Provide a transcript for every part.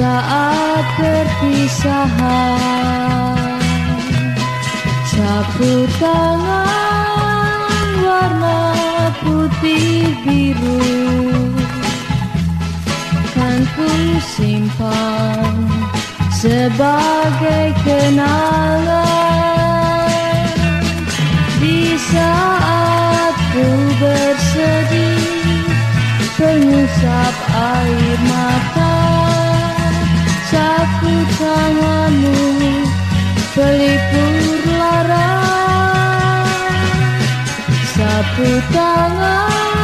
saat perpisahan Sapu tangan warna putih biru. Kan ku simpan sebagai kenalan. Di saat ku bersedih Pengusap air mata aku tanganmu pelipur lara. Sapu tangan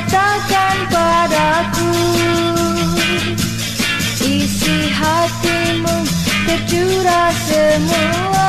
engkau nyatakan padaku Isi hatimu tercurah semua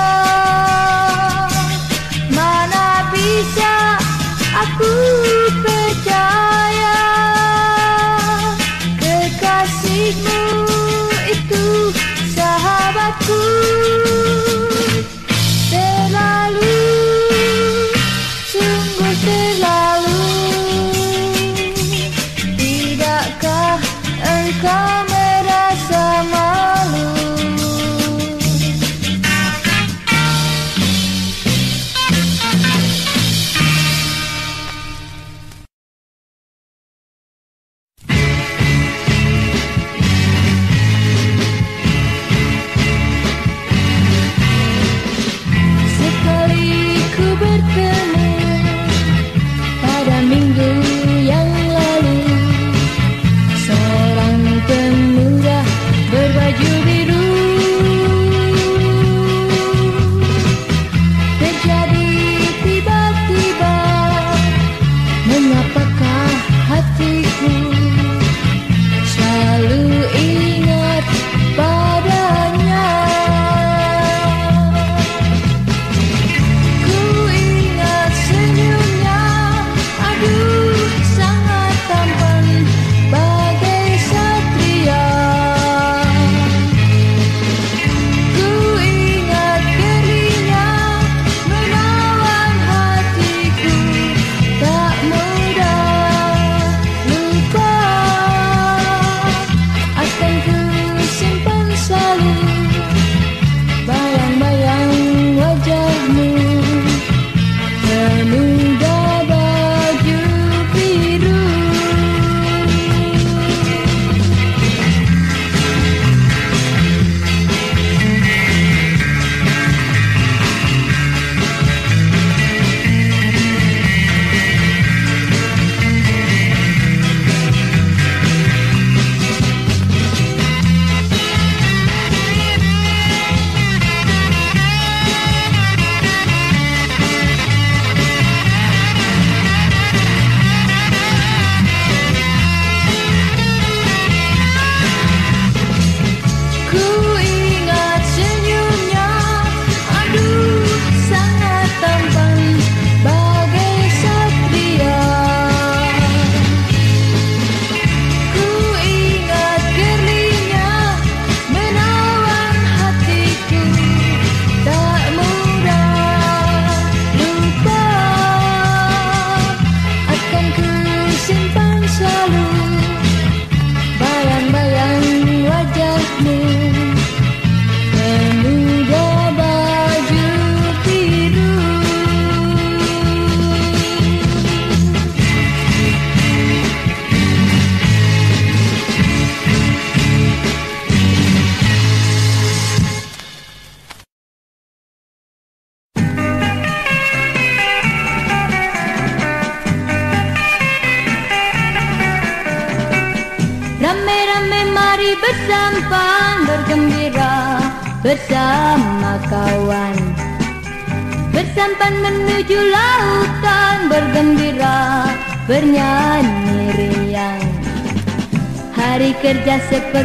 se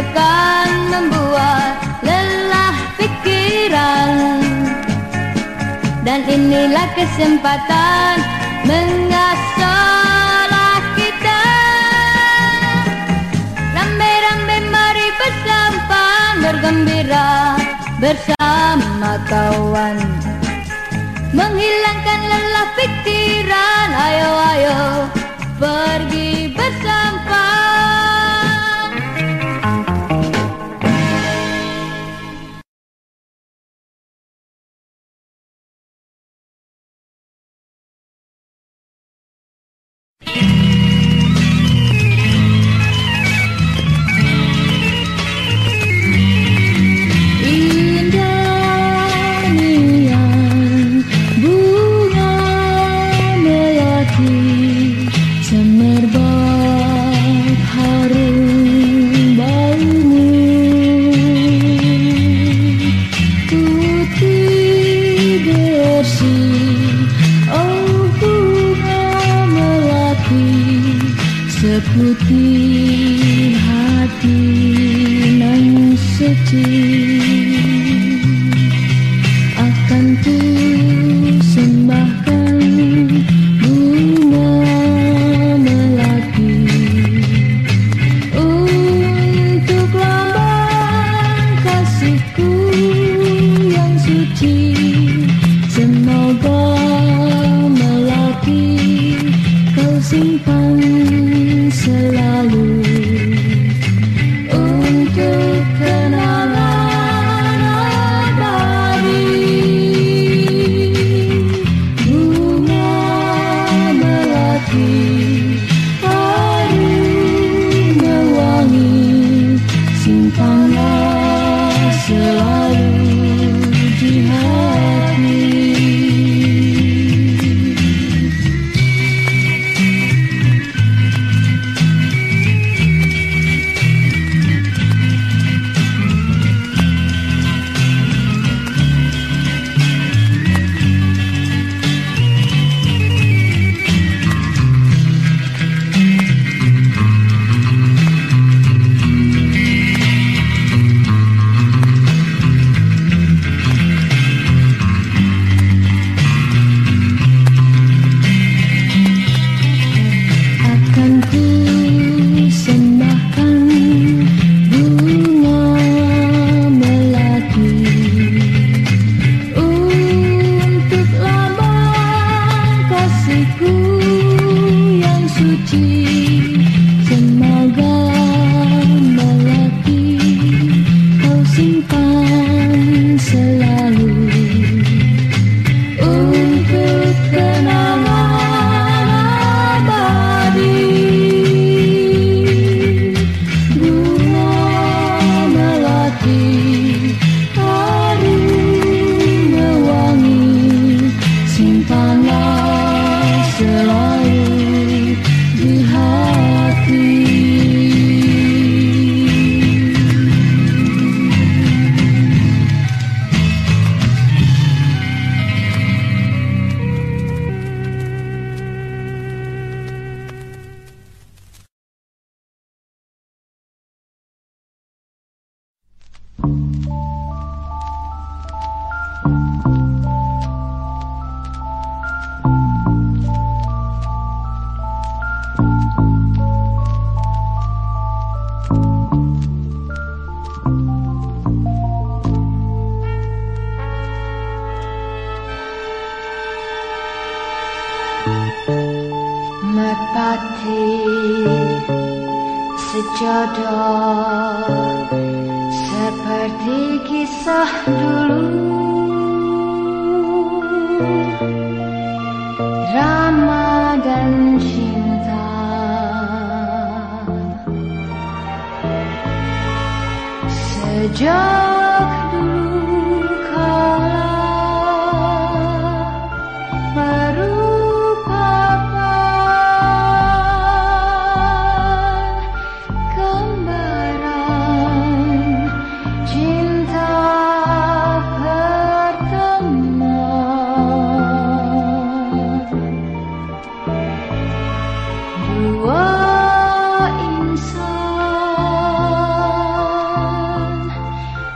tekan membuat lelah pikiran. Dan inilah kesempatan mengasahlah kita. Rambe-rambe mari bersampan bergembira bersama kawan. Menghilangkan lelah pikiran Ayo ayo pergi bersama.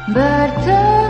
Bertemu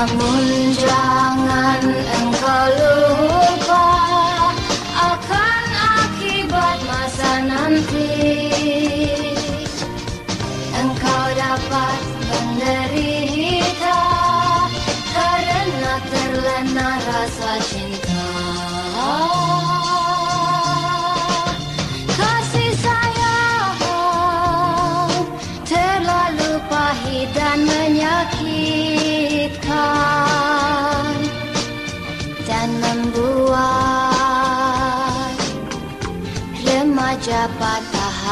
Namun jangan engkau lupa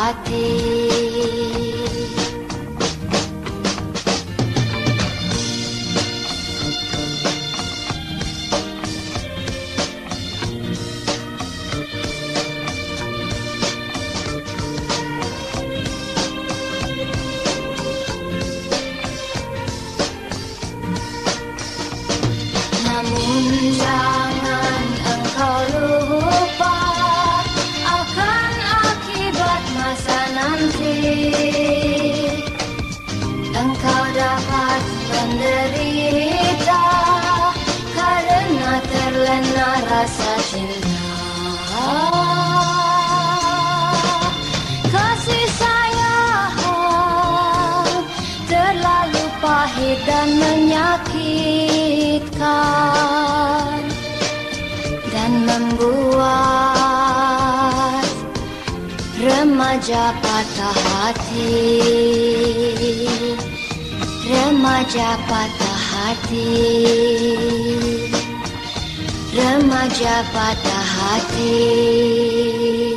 I partir. dan membuat remaja patah hati. Remaja patah hati. Remaja patah hati.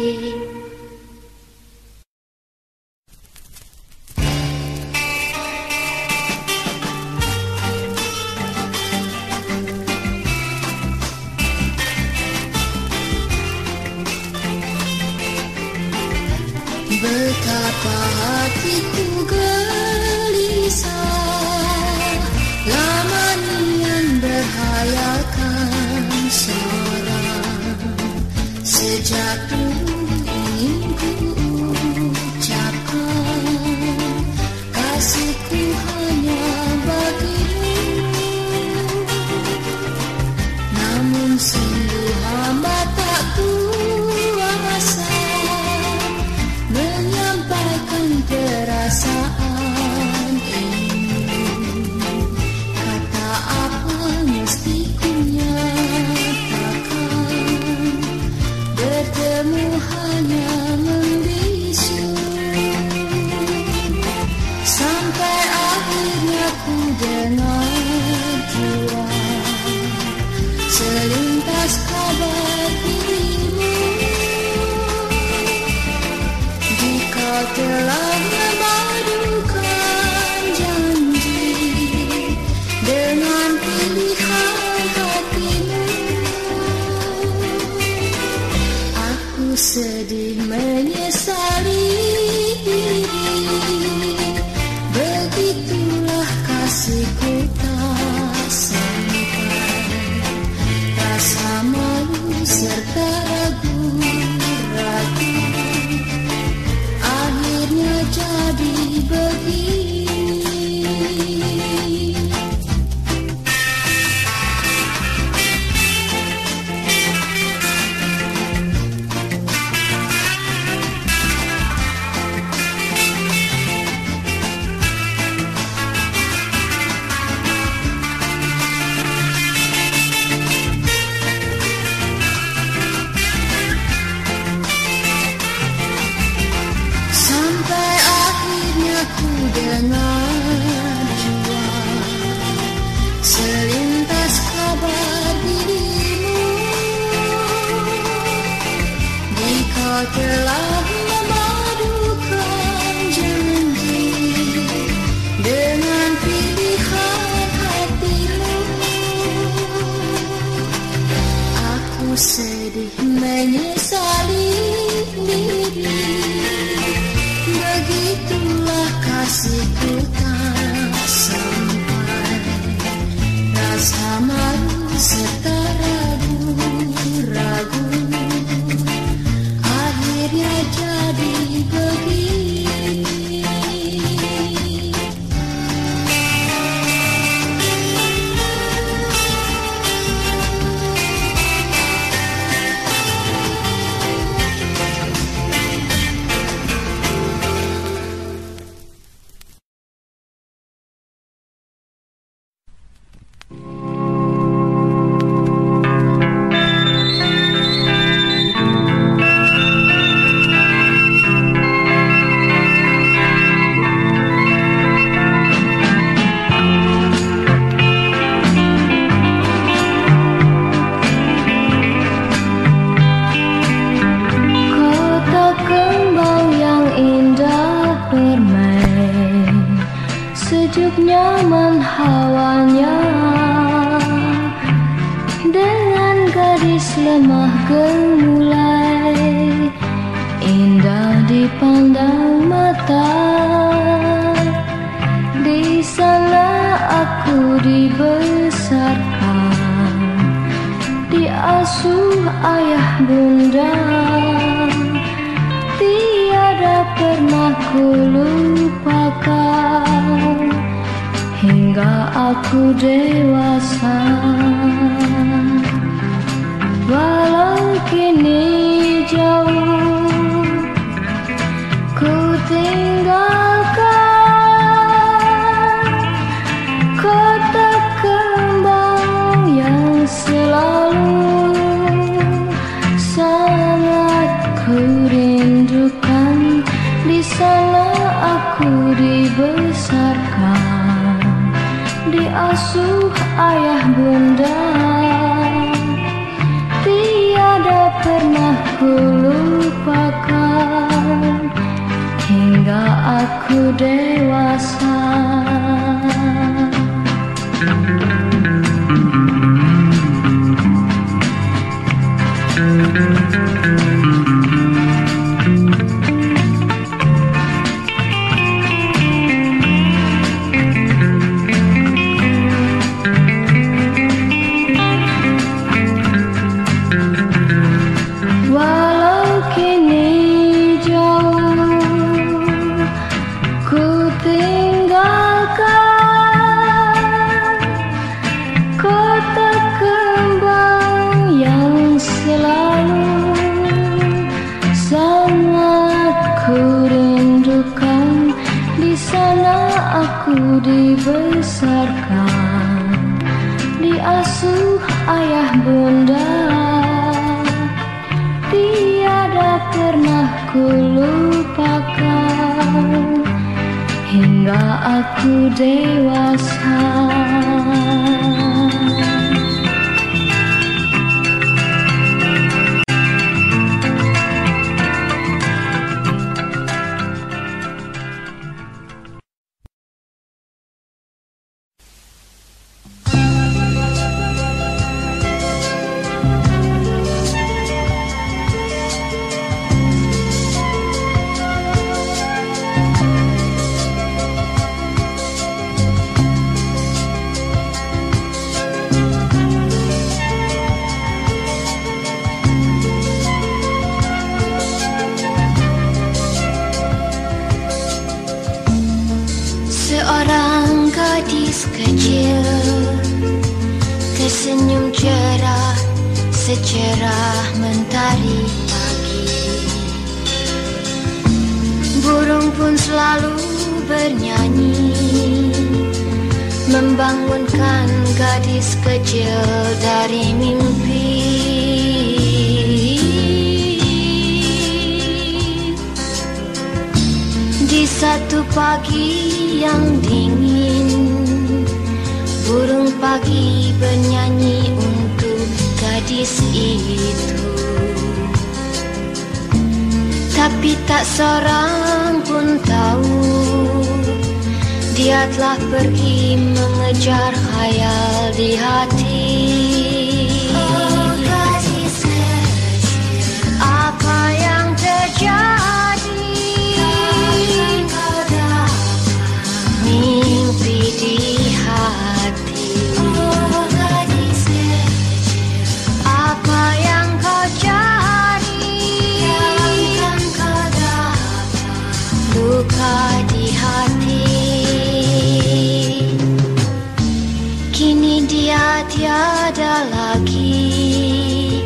Pagi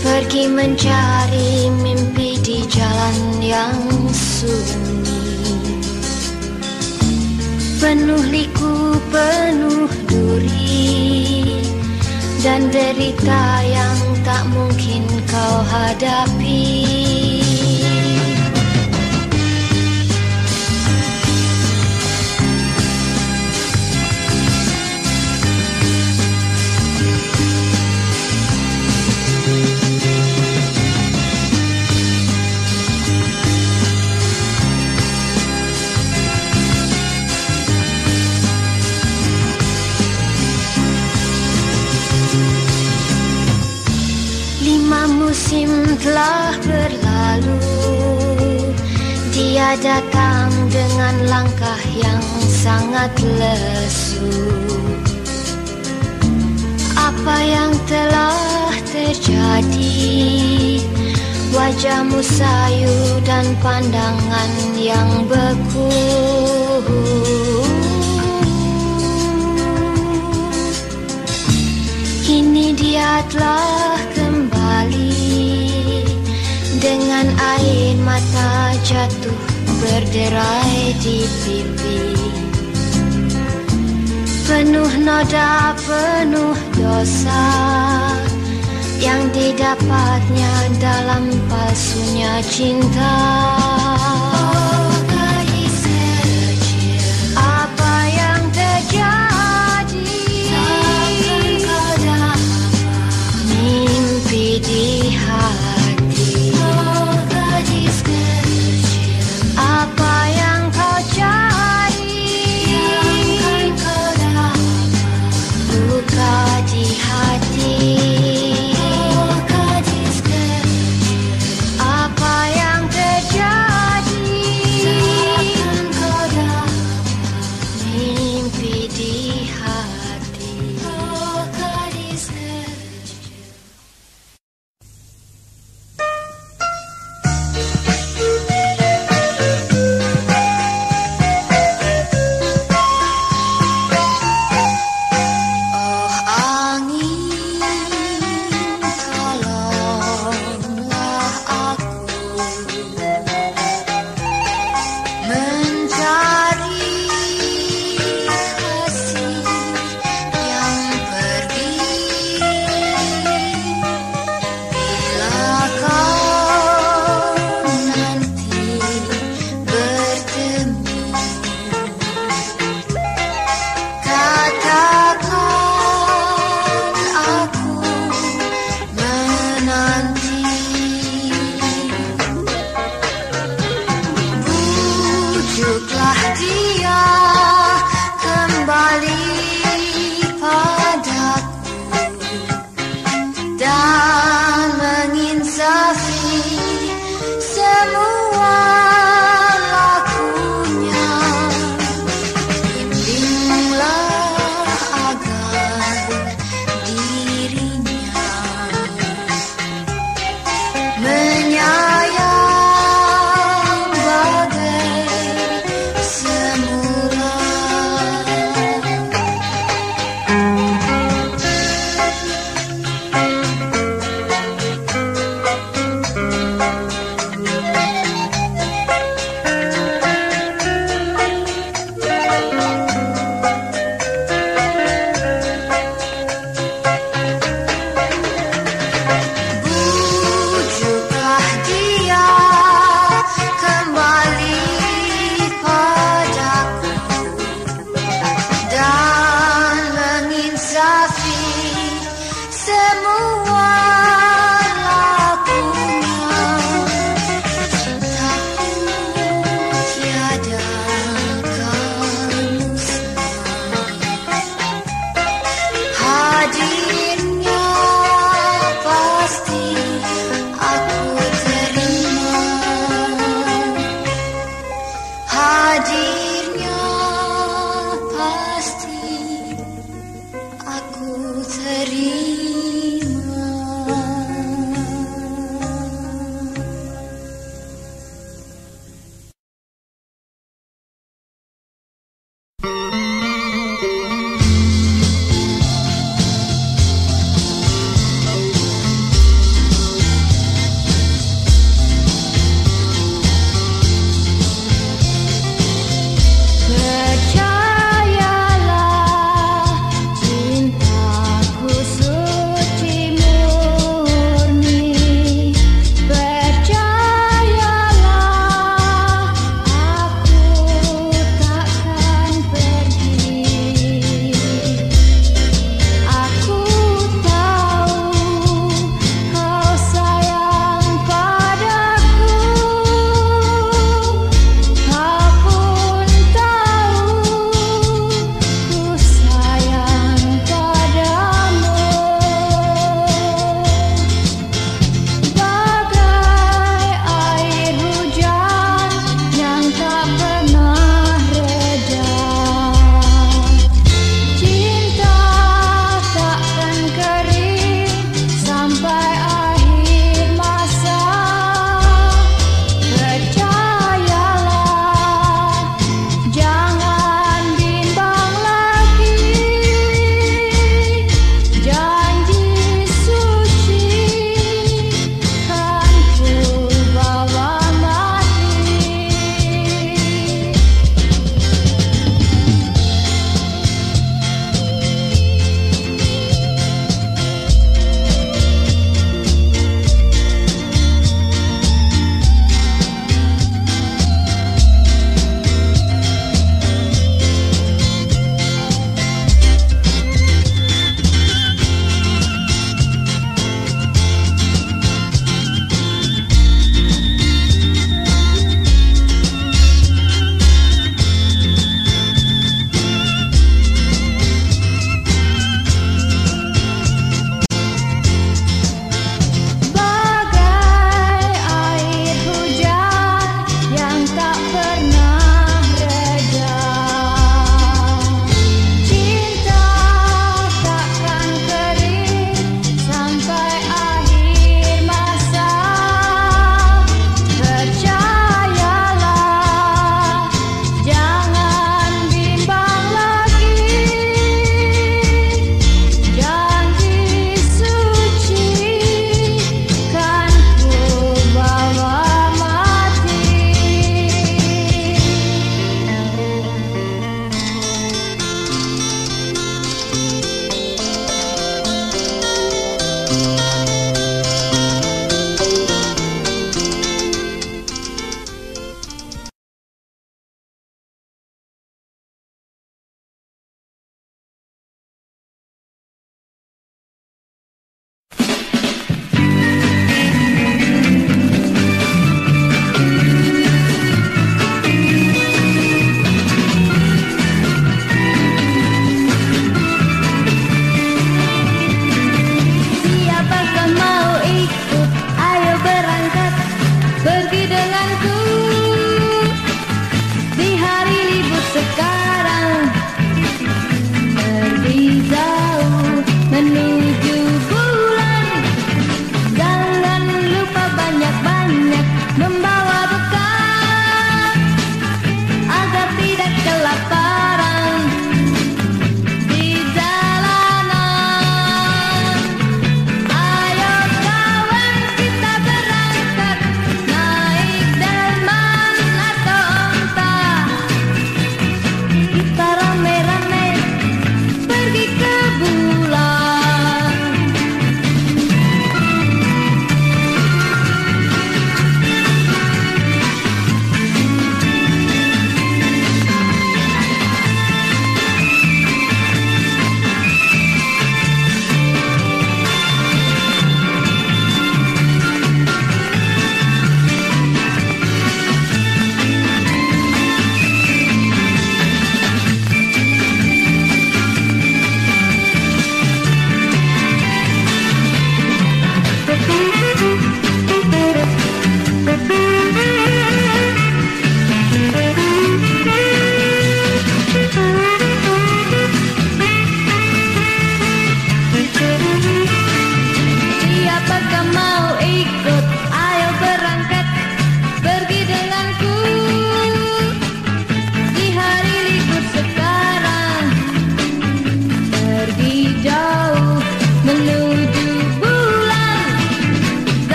Pergi mencari mimpi di jalan yang sunyi. Penuh liku, penuh duri Dan derita yang tak mungkin kau hadapi telah berlalu. Dia datang dengan langkah yang sangat lesu. Apa yang telah terjadi? Wajahmu sayu dan pandangan yang beku. Kini dia telah dengan air mata jatuh berderai di pipi. Penuh noda, penuh dosa Yang didapatnya dalam palsunya cinta. Deep.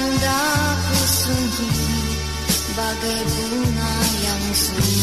Tinggalkan daku sunyi Bagai bunga yang sunyi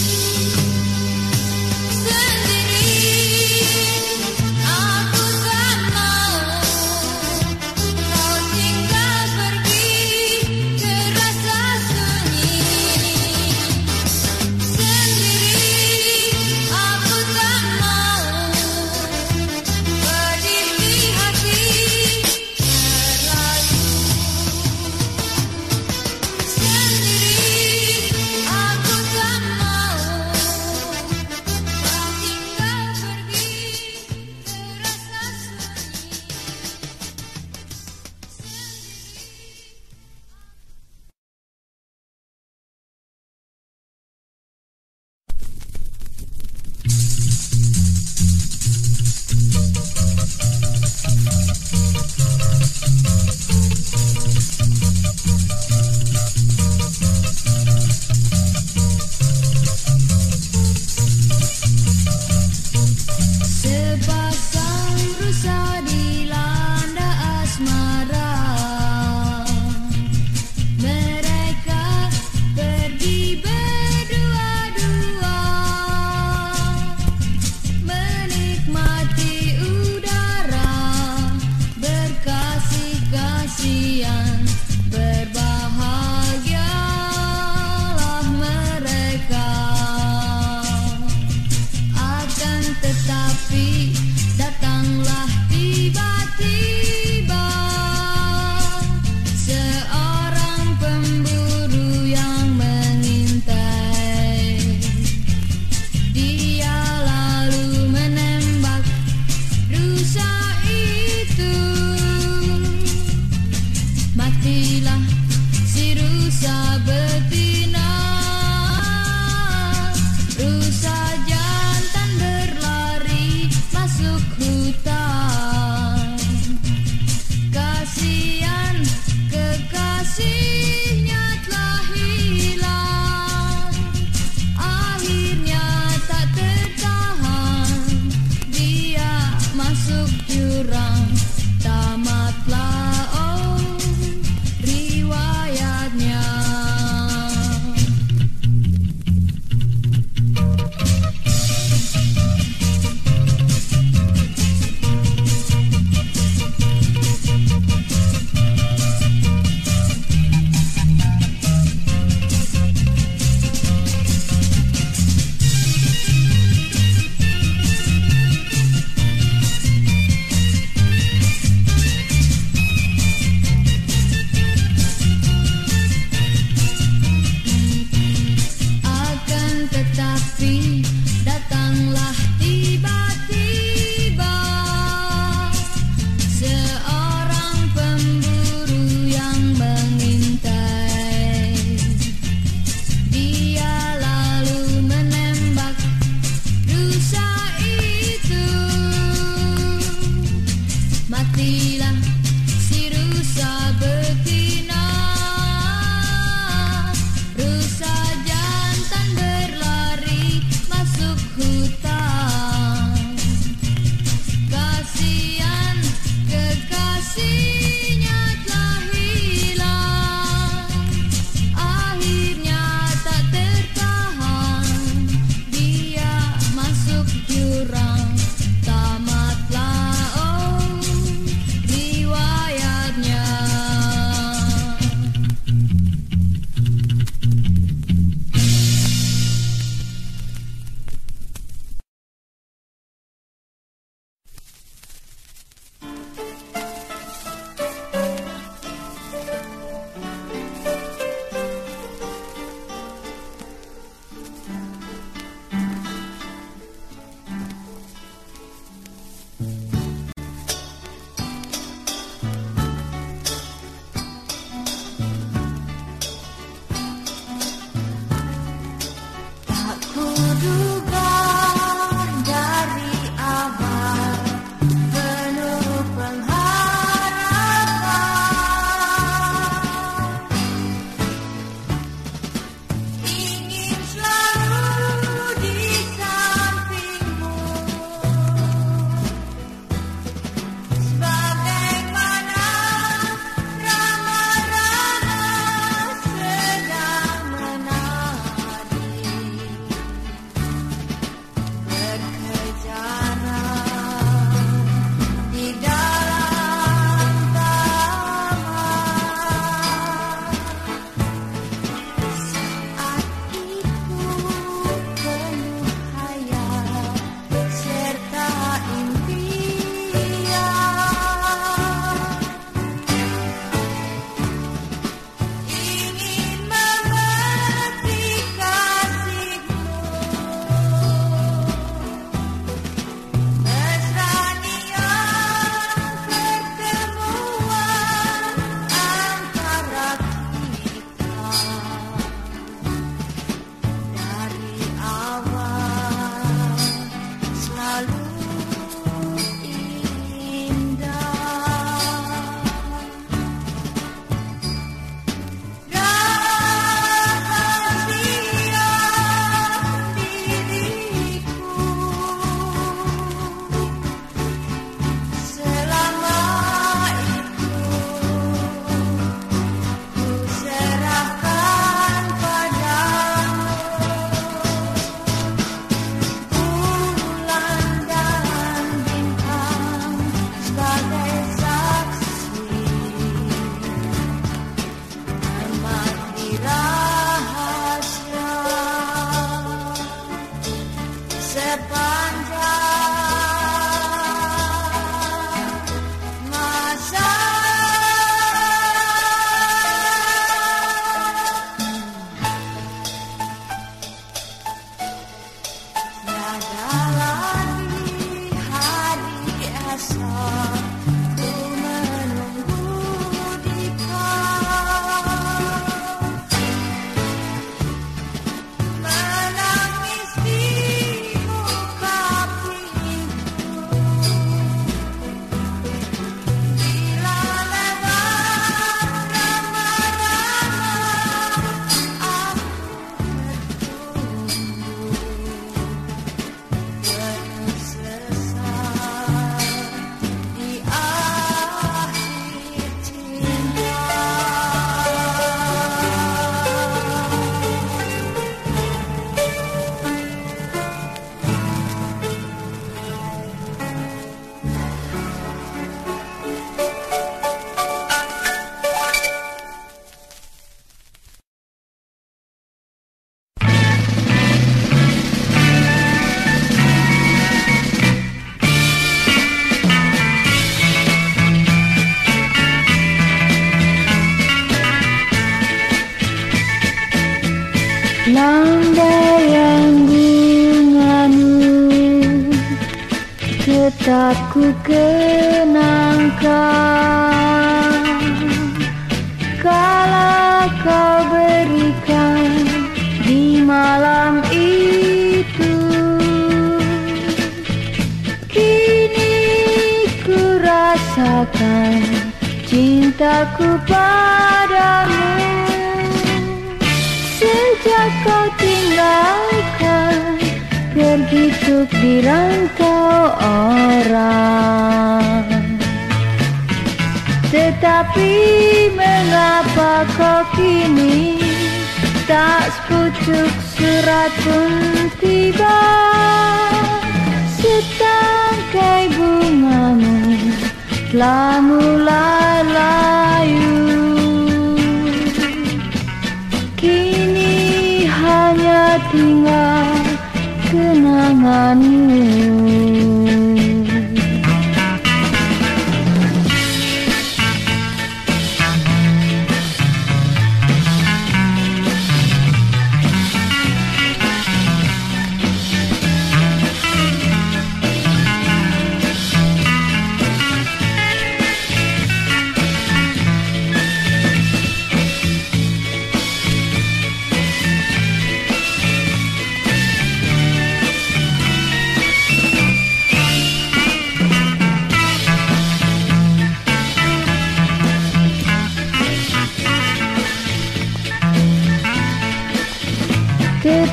Who's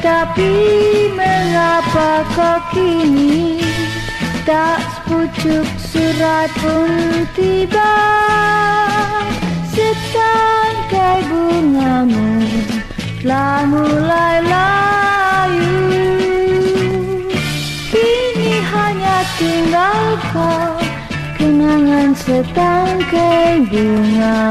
Tapi mengapa kau kini Tak sepucuk surat pun tiba? Setangkai bungamu Telah mulai layu? Kini hanya tinggal kau Kenangan setangkai bunga.